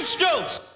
Astros!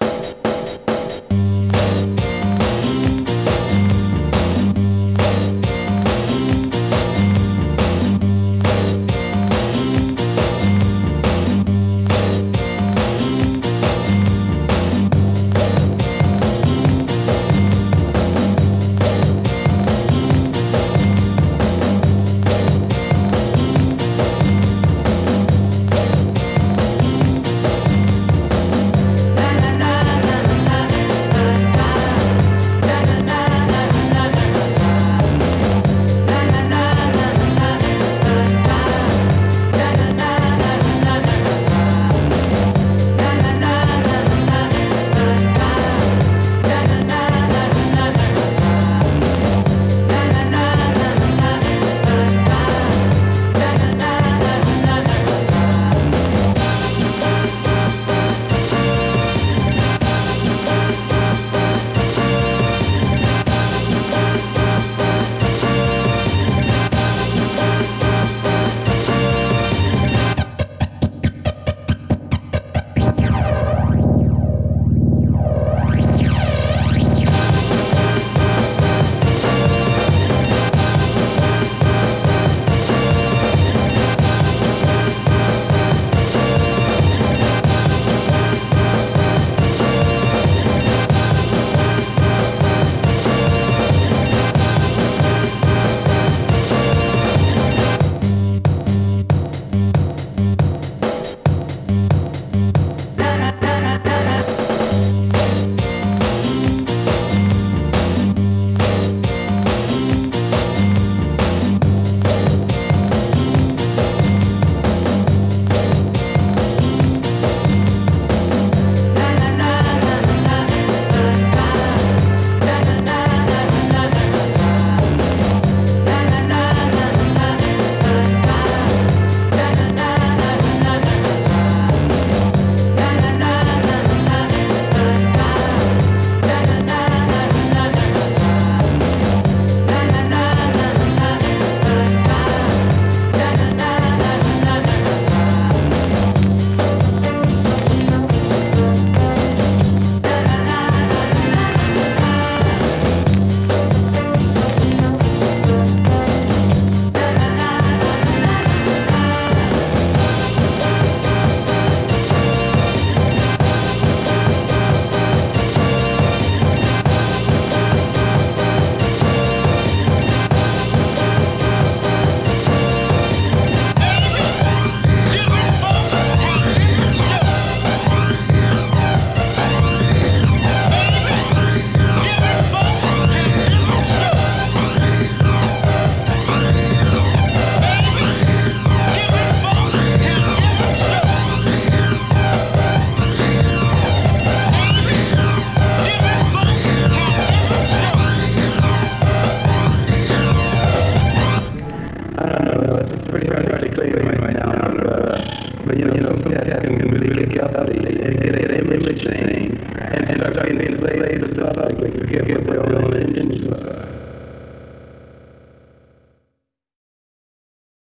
Get up the, and get an image and to stuff like, they're on and, and, uh,